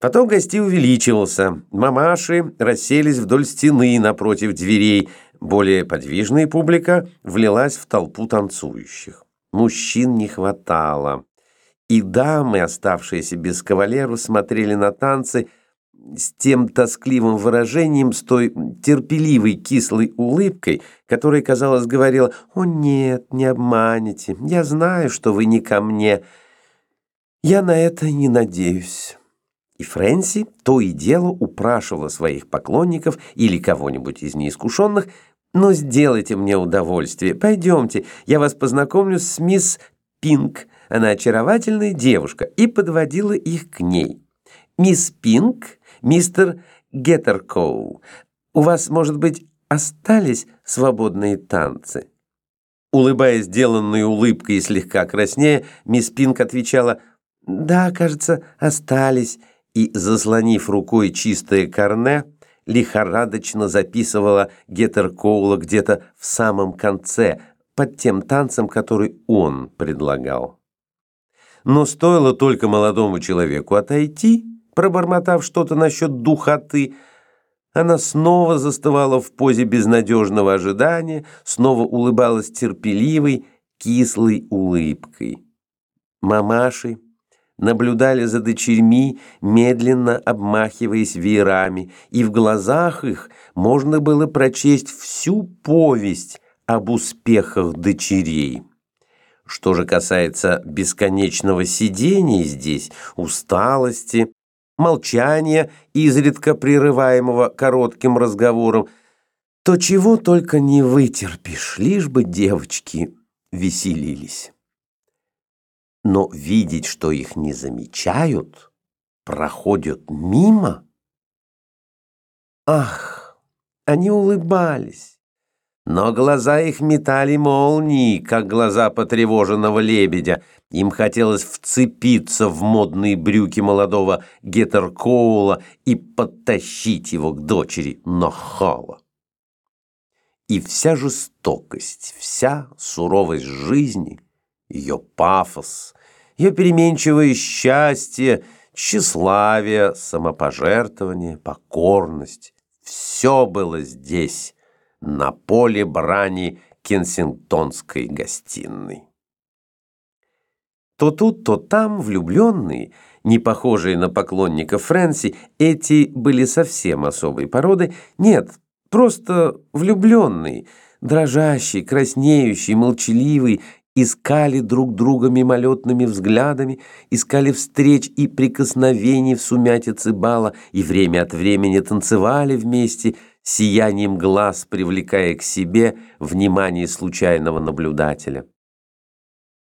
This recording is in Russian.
Потом гостей увеличивался. Мамаши расселись вдоль стены напротив дверей. Более подвижная публика влилась в толпу танцующих. Мужчин не хватало. И дамы, оставшиеся без кавалеру, смотрели на танцы с тем тоскливым выражением, с той терпеливой кислой улыбкой, которая, казалось, говорила «О нет, не обманете, я знаю, что вы не ко мне, я на это не надеюсь». И Фрэнси то и дело упрашивала своих поклонников или кого-нибудь из неискушенных «Ну, сделайте мне удовольствие, пойдемте, я вас познакомлю с мисс Пинк, она очаровательная девушка», и подводила их к ней. «Мисс Пинк, мистер Геттеркоу, у вас, может быть, остались свободные танцы?» Улыбаясь сделанной улыбкой и слегка краснея, мисс Пинк отвечала «Да, кажется, остались» и, заслонив рукой чистое корне, лихорадочно записывала Геттеркоула где-то в самом конце, под тем танцем, который он предлагал. Но стоило только молодому человеку отойти, пробормотав что-то насчет духоты, она снова застывала в позе безнадежного ожидания, снова улыбалась терпеливой, кислой улыбкой. Мамаши, наблюдали за дочерьми, медленно обмахиваясь веерами, и в глазах их можно было прочесть всю повесть об успехах дочерей. Что же касается бесконечного сидения здесь, усталости, молчания, изредка прерываемого коротким разговором, то чего только не вытерпишь, лишь бы девочки веселились но видеть, что их не замечают, проходят мимо. Ах, они улыбались, но глаза их метали молнии, как глаза потревоженного лебедя. Им хотелось вцепиться в модные брюки молодого Геттеркоула и подтащить его к дочери Нахала. И вся жестокость, вся суровость жизни — ее пафос, ее переменчивое счастье, тщеславие, самопожертвование, покорность. Все было здесь, на поле брани Кенсингтонской гостиной. То тут, то там влюбленные, не похожие на поклонников Фрэнси, эти были совсем особой породы, нет, просто влюбленные, дрожащий, краснеющий, молчаливый, искали друг друга мимолетными взглядами, искали встреч и прикосновений в сумятице бала и время от времени танцевали вместе, сиянием глаз привлекая к себе внимание случайного наблюдателя.